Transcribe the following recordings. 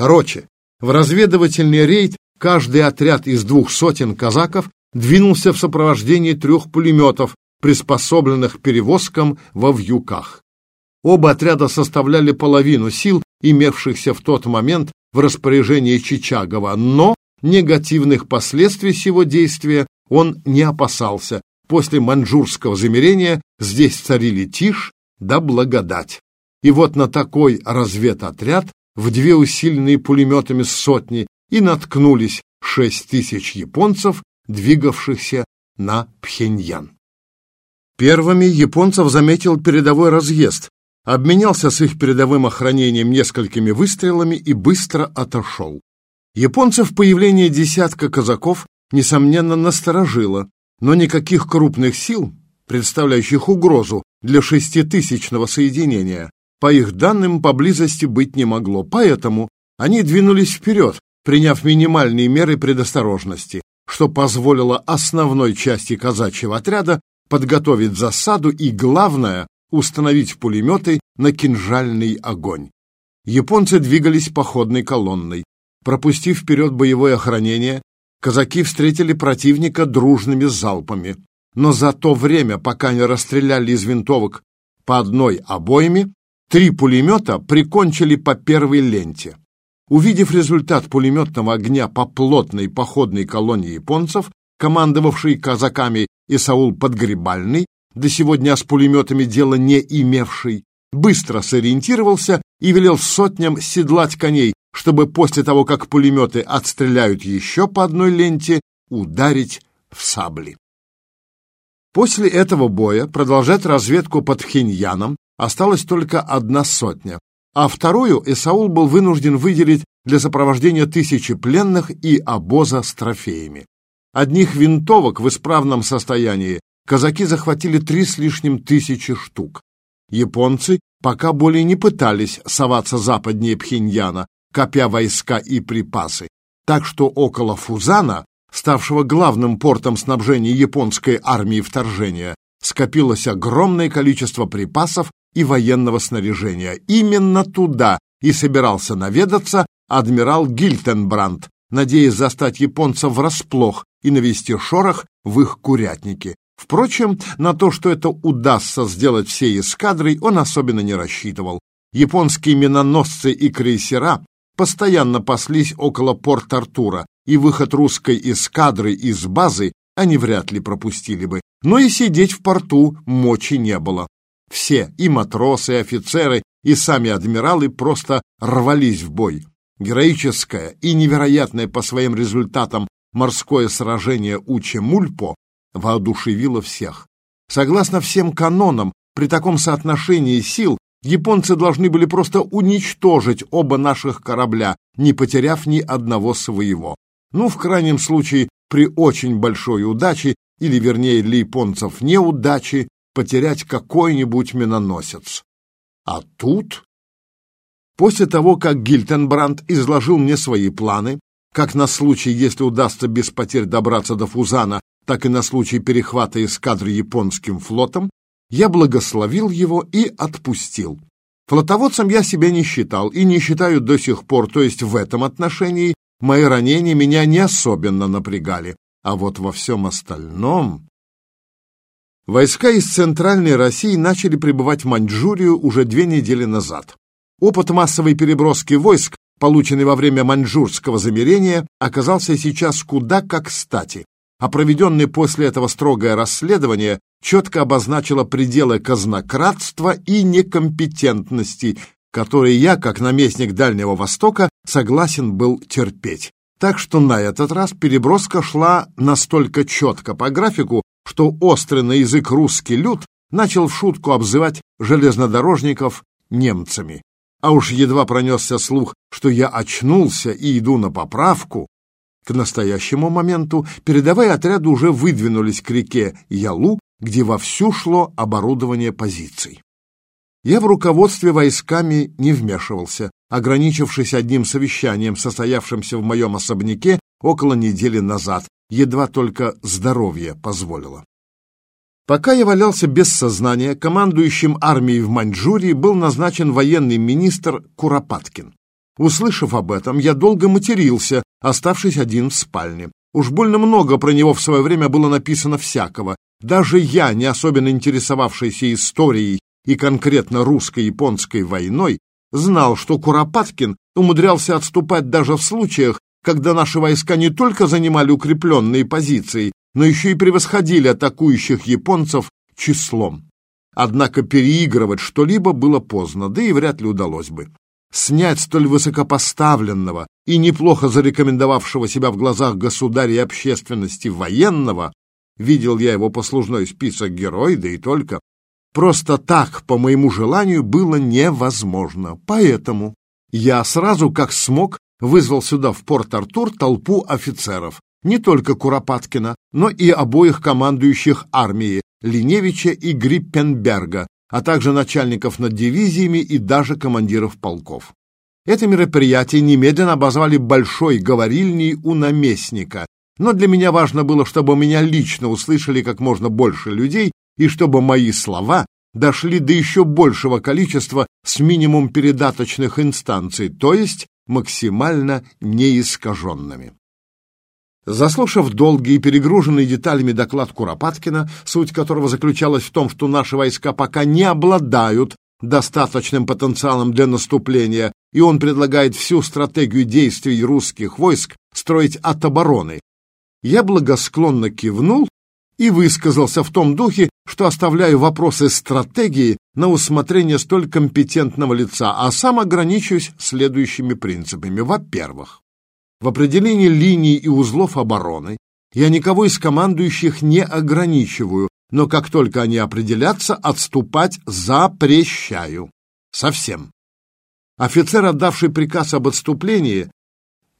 Короче, в разведывательный рейд каждый отряд из двух сотен казаков двинулся в сопровождении трех пулеметов, приспособленных перевозкам во вьюках. Оба отряда составляли половину сил, имевшихся в тот момент в распоряжении Чичагова, но негативных последствий сего действия он не опасался. После маньчжурского замерения здесь царили тишь да благодать. И вот на такой разведотряд в две усиленные пулеметами сотни и наткнулись шесть тысяч японцев, двигавшихся на Пхеньян. Первыми японцев заметил передовой разъезд, обменялся с их передовым охранением несколькими выстрелами и быстро отошел. Японцев появление десятка казаков, несомненно, насторожило, но никаких крупных сил, представляющих угрозу для шеститысячного соединения, по их данным, поблизости быть не могло, поэтому они двинулись вперед, приняв минимальные меры предосторожности, что позволило основной части казачьего отряда подготовить засаду и, главное, установить пулеметы на кинжальный огонь. Японцы двигались походной колонной. Пропустив вперед боевое охранение, казаки встретили противника дружными залпами. Но за то время, пока они расстреляли из винтовок по одной обойме, три пулемета прикончили по первой ленте. Увидев результат пулеметного огня по плотной походной колонне японцев, командовавший казаками Исаул Подгребальный, до сегодня с пулеметами дела не имевший, быстро сориентировался и велел сотням седлать коней, чтобы после того, как пулеметы отстреляют еще по одной ленте, ударить в сабли. После этого боя продолжать разведку под Хиньяном осталась только одна сотня, а вторую Исаул был вынужден выделить для сопровождения тысячи пленных и обоза с трофеями. Одних винтовок в исправном состоянии казаки захватили три с лишним тысячи штук. Японцы пока более не пытались соваться западнее Пхеньяна, копя войска и припасы, так что около Фузана, ставшего главным портом снабжения японской армии вторжения, скопилось огромное количество припасов и военного снаряжения. Именно туда и собирался наведаться адмирал Гильтенбранд, надеясь застать японцев врасплох и навести шорох в их курятнике. Впрочем, на то, что это удастся сделать всей эскадрой, он особенно не рассчитывал. Японские миноносцы и крейсера постоянно паслись около порт Артура, и выход русской эскадры из базы они вряд ли пропустили бы. Но и сидеть в порту мочи не было. Все, и матросы, и офицеры, и сами адмиралы просто рвались в бой. Героическое и невероятное по своим результатам морское сражение у Чемульпо воодушевило всех. Согласно всем канонам, при таком соотношении сил японцы должны были просто уничтожить оба наших корабля, не потеряв ни одного своего. Ну, в крайнем случае, при очень большой удаче, или вернее для японцев неудачи, потерять какой-нибудь миноносец. А тут... После того, как Гильтенбранд изложил мне свои планы, как на случай, если удастся без потерь добраться до Фузана, так и на случай перехвата эскадры японским флотом, я благословил его и отпустил. Флотоводцем я себя не считал и не считаю до сих пор, то есть в этом отношении мои ранения меня не особенно напрягали. А вот во всем остальном... Войска из Центральной России начали прибывать в Маньчжурию уже две недели назад. Опыт массовой переброски войск, полученный во время маньчжурского замерения, оказался сейчас куда как кстати а проведенное после этого строгое расследование четко обозначило пределы казнократства и некомпетентности, которые я, как наместник Дальнего Востока, согласен был терпеть. Так что на этот раз переброска шла настолько четко по графику, что острый на язык русский люд начал в шутку обзывать железнодорожников немцами. А уж едва пронесся слух, что я очнулся и иду на поправку, к настоящему моменту передовые отряды уже выдвинулись к реке Ялу, где вовсю шло оборудование позиций. Я в руководстве войсками не вмешивался, ограничившись одним совещанием, состоявшимся в моем особняке около недели назад, едва только здоровье позволило. Пока я валялся без сознания, командующим армией в Маньчжурии был назначен военный министр Куропаткин. Услышав об этом, я долго матерился, оставшись один в спальне. Уж больно много про него в свое время было написано всякого. Даже я, не особенно интересовавшийся историей и конкретно русско-японской войной, знал, что Куропаткин умудрялся отступать даже в случаях, когда наши войска не только занимали укрепленные позиции, но еще и превосходили атакующих японцев числом. Однако переигрывать что-либо было поздно, да и вряд ли удалось бы. Снять столь высокопоставленного и неплохо зарекомендовавшего себя в глазах государя и общественности военного, видел я его послужной список герой, да и только, просто так, по моему желанию, было невозможно. Поэтому я сразу, как смог, вызвал сюда в Порт-Артур толпу офицеров, не только Куропаткина, но и обоих командующих армии, Линевича и Гриппенберга, а также начальников над дивизиями и даже командиров полков. Это мероприятие немедленно обозвали «большой говорильней у наместника», но для меня важно было, чтобы меня лично услышали как можно больше людей и чтобы мои слова дошли до еще большего количества с минимум передаточных инстанций, то есть максимально неискаженными. Заслушав долгий и перегруженный деталями доклад Куропаткина, суть которого заключалась в том, что наши войска пока не обладают достаточным потенциалом для наступления, и он предлагает всю стратегию действий русских войск строить от обороны, я благосклонно кивнул и высказался в том духе, что оставляю вопросы стратегии на усмотрение столь компетентного лица, а сам ограничусь следующими принципами. Во-первых, в определении линий и узлов обороны я никого из командующих не ограничиваю, но как только они определятся, отступать запрещаю. Совсем. Офицер, отдавший приказ об отступлении,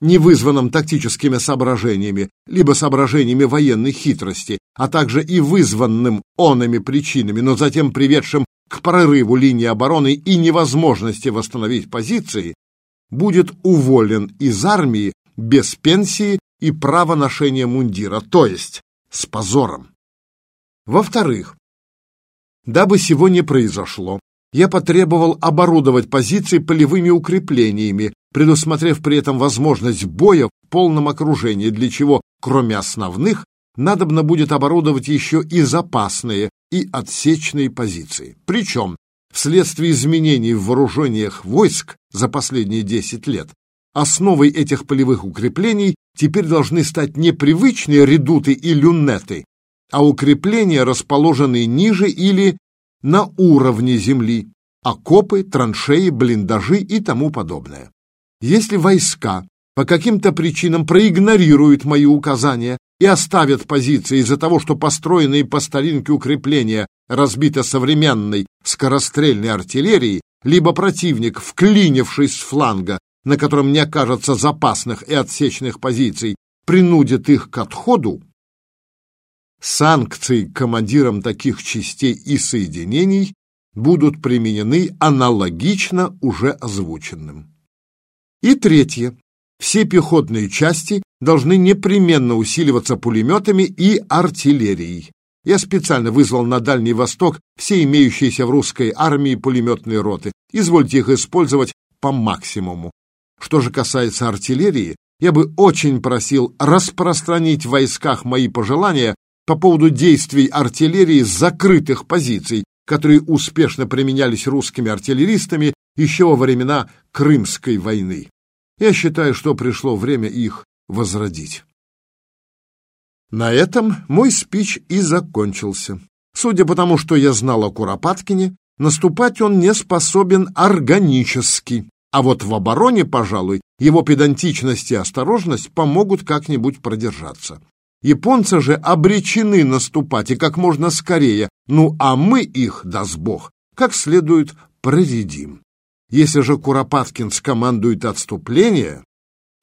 не вызванном тактическими соображениями, либо соображениями военной хитрости, а также и вызванным онными причинами, но затем приведшим к прорыву линии обороны и невозможности восстановить позиции, будет уволен из армии без пенсии и права ношения мундира, то есть с позором. Во-вторых, дабы сего не произошло, я потребовал оборудовать позиции полевыми укреплениями, предусмотрев при этом возможность боя в полном окружении, для чего, кроме основных, надобно будет оборудовать еще и запасные и отсечные позиции. Причем, вследствие изменений в вооружениях войск за последние 10 лет, Основой этих полевых укреплений теперь должны стать не привычные редуты и люнеты, а укрепления, расположенные ниже или на уровне земли, окопы, траншеи, блиндажи и тому подобное. Если войска по каким-то причинам проигнорируют мои указания и оставят позиции из-за того, что построенные по старинке укрепления разбиты современной скорострельной артиллерией, либо противник, вклинившись с фланга, на котором не окажется запасных и отсечных позиций, принудит их к отходу, санкции командирам таких частей и соединений будут применены аналогично уже озвученным. И третье. Все пехотные части должны непременно усиливаться пулеметами и артиллерией. Я специально вызвал на Дальний Восток все имеющиеся в русской армии пулеметные роты. Извольте их использовать по максимуму. Что же касается артиллерии, я бы очень просил распространить в войсках мои пожелания по поводу действий артиллерии с закрытых позиций, которые успешно применялись русскими артиллеристами еще во времена Крымской войны. Я считаю, что пришло время их возродить. На этом мой спич и закончился. Судя по тому, что я знал о Куропаткине, наступать он не способен органически. А вот в обороне, пожалуй, его педантичность и осторожность помогут как-нибудь продержаться. Японцы же обречены наступать и как можно скорее, ну а мы их, даст Бог, как следует проредим. Если же Куропаткин скомандует отступление,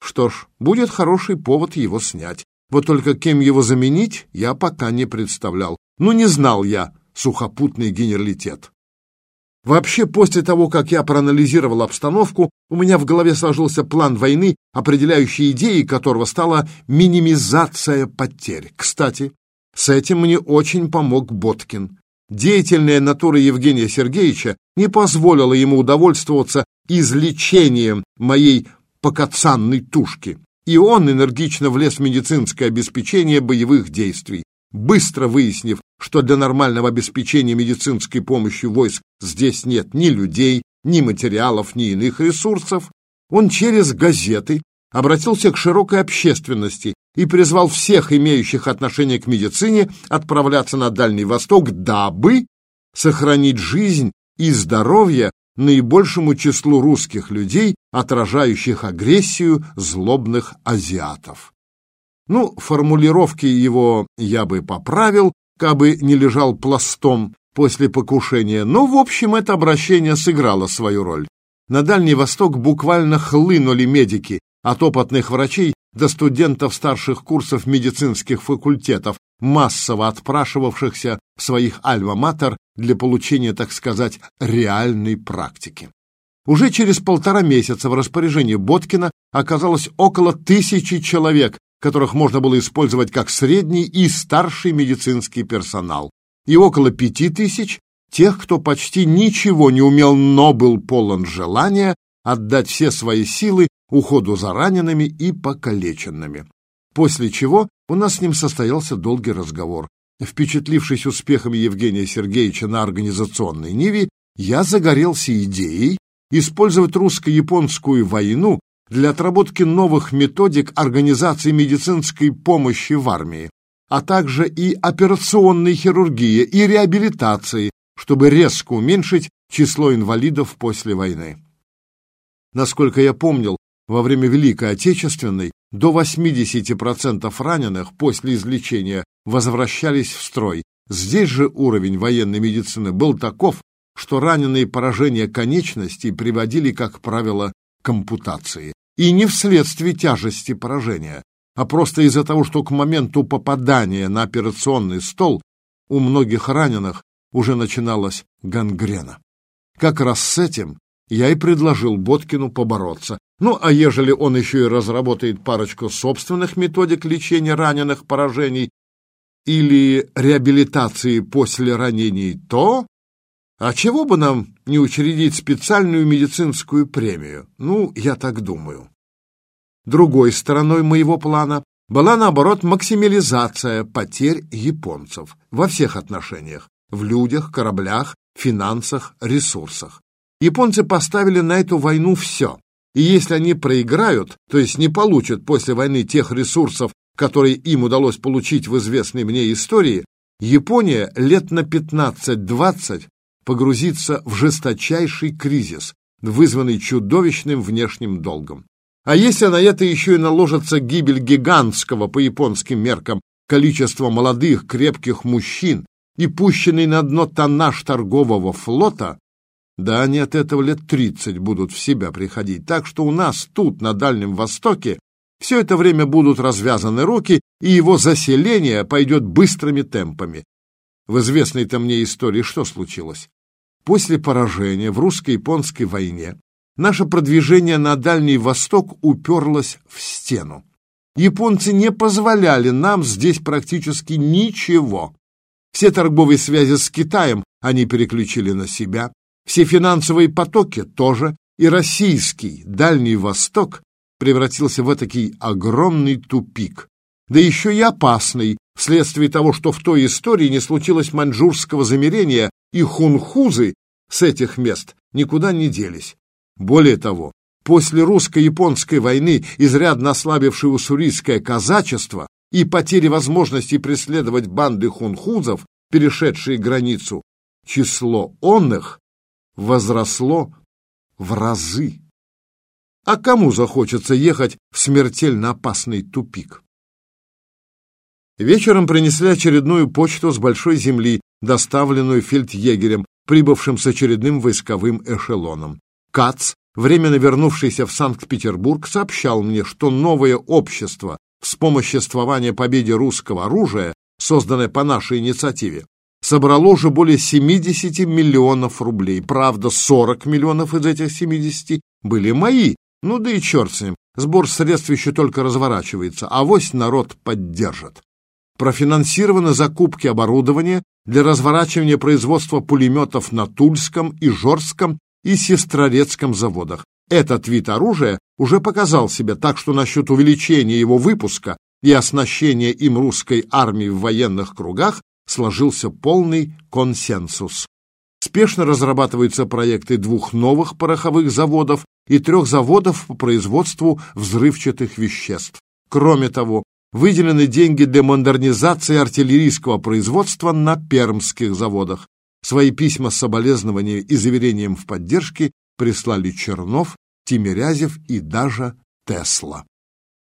что ж, будет хороший повод его снять. Вот только кем его заменить, я пока не представлял. Ну, не знал я сухопутный генералитет. Вообще, после того, как я проанализировал обстановку, у меня в голове сложился план войны, определяющей идеей которого стала минимизация потерь. Кстати, с этим мне очень помог Боткин. Деятельная натура Евгения Сергеевича не позволила ему удовольствоваться излечением моей покацанной тушки. И он энергично влез в медицинское обеспечение боевых действий, быстро выяснив, что для нормального обеспечения медицинской помощи войск здесь нет ни людей, ни материалов, ни иных ресурсов, он через газеты обратился к широкой общественности и призвал всех имеющих отношение к медицине отправляться на Дальний Восток, дабы сохранить жизнь и здоровье наибольшему числу русских людей, отражающих агрессию злобных азиатов. Ну, формулировки его я бы поправил, кабы не лежал пластом после покушения, но, в общем, это обращение сыграло свою роль. На Дальний Восток буквально хлынули медики, от опытных врачей до студентов старших курсов медицинских факультетов, массово отпрашивавшихся в своих альма-матер для получения, так сказать, реальной практики. Уже через полтора месяца в распоряжении Боткина оказалось около тысячи человек, которых можно было использовать как средний и старший медицинский персонал, и около пяти тысяч тех, кто почти ничего не умел, но был полон желания отдать все свои силы уходу за ранеными и покалеченными. После чего у нас с ним состоялся долгий разговор. Впечатлившись успехами Евгения Сергеевича на организационной ниве, я загорелся идеей использовать русско-японскую войну для отработки новых методик организации медицинской помощи в армии, а также и операционной хирургии и реабилитации, чтобы резко уменьшить число инвалидов после войны. Насколько я помнил, во время Великой Отечественной до 80% раненых после излечения возвращались в строй. Здесь же уровень военной медицины был таков, что раненые поражения конечностей приводили, как правило, к ампутации. И не вследствие тяжести поражения, а просто из-за того, что к моменту попадания на операционный стол у многих раненых уже начиналась гангрена. Как раз с этим я и предложил Боткину побороться. Ну, а ежели он еще и разработает парочку собственных методик лечения раненых поражений или реабилитации после ранений, то... А чего бы нам не учредить специальную медицинскую премию? Ну, я так думаю. Другой стороной моего плана была, наоборот, максимализация потерь японцев во всех отношениях – в людях, кораблях, финансах, ресурсах. Японцы поставили на эту войну все. И если они проиграют, то есть не получат после войны тех ресурсов, которые им удалось получить в известной мне истории, Япония лет на 15-20 погрузится в жесточайший кризис, вызванный чудовищным внешним долгом. А если на это еще и наложится гибель гигантского по японским меркам количества молодых крепких мужчин и пущенный на дно тоннаж торгового флота, да они от этого лет тридцать будут в себя приходить. Так что у нас тут, на Дальнем Востоке, все это время будут развязаны руки, и его заселение пойдет быстрыми темпами. В известной-то мне истории что случилось? После поражения в русско-японской войне наше продвижение на Дальний Восток уперлось в стену. Японцы не позволяли нам здесь практически ничего. Все торговые связи с Китаем они переключили на себя, все финансовые потоки тоже, и российский Дальний Восток превратился в этакий огромный тупик, да еще и опасный, вследствие того, что в той истории не случилось маньчжурского замерения, и хунхузы с этих мест никуда не делись. Более того, после русско-японской войны, изрядно ослабившее уссурийское казачество и потери возможности преследовать банды хунхузов, перешедшие границу, число онных возросло в разы. А кому захочется ехать в смертельно опасный тупик? Вечером принесли очередную почту с большой земли, доставленную фельдъегерем, прибывшим с очередным войсковым эшелоном. Кац, временно вернувшийся в Санкт-Петербург, сообщал мне, что новое общество вспомоществования победе русского оружия, созданное по нашей инициативе, собрало уже более 70 миллионов рублей. Правда, 40 миллионов из этих 70 были мои. Ну да и черт с ним, сбор средств еще только разворачивается, а вось народ поддержит. Профинансированы закупки оборудования для разворачивания производства пулеметов на Тульском и Жорском и Сестрорецком заводах. Этот вид оружия уже показал себя, так что насчет увеличения его выпуска и оснащения им русской армии в военных кругах сложился полный консенсус. Спешно разрабатываются проекты двух новых пороховых заводов и трех заводов по производству взрывчатых веществ. Кроме того, выделены деньги для модернизации артиллерийского производства на пермских заводах. Свои письма с соболезнованием и заверением в поддержке прислали Чернов, Тимирязев и даже Тесла.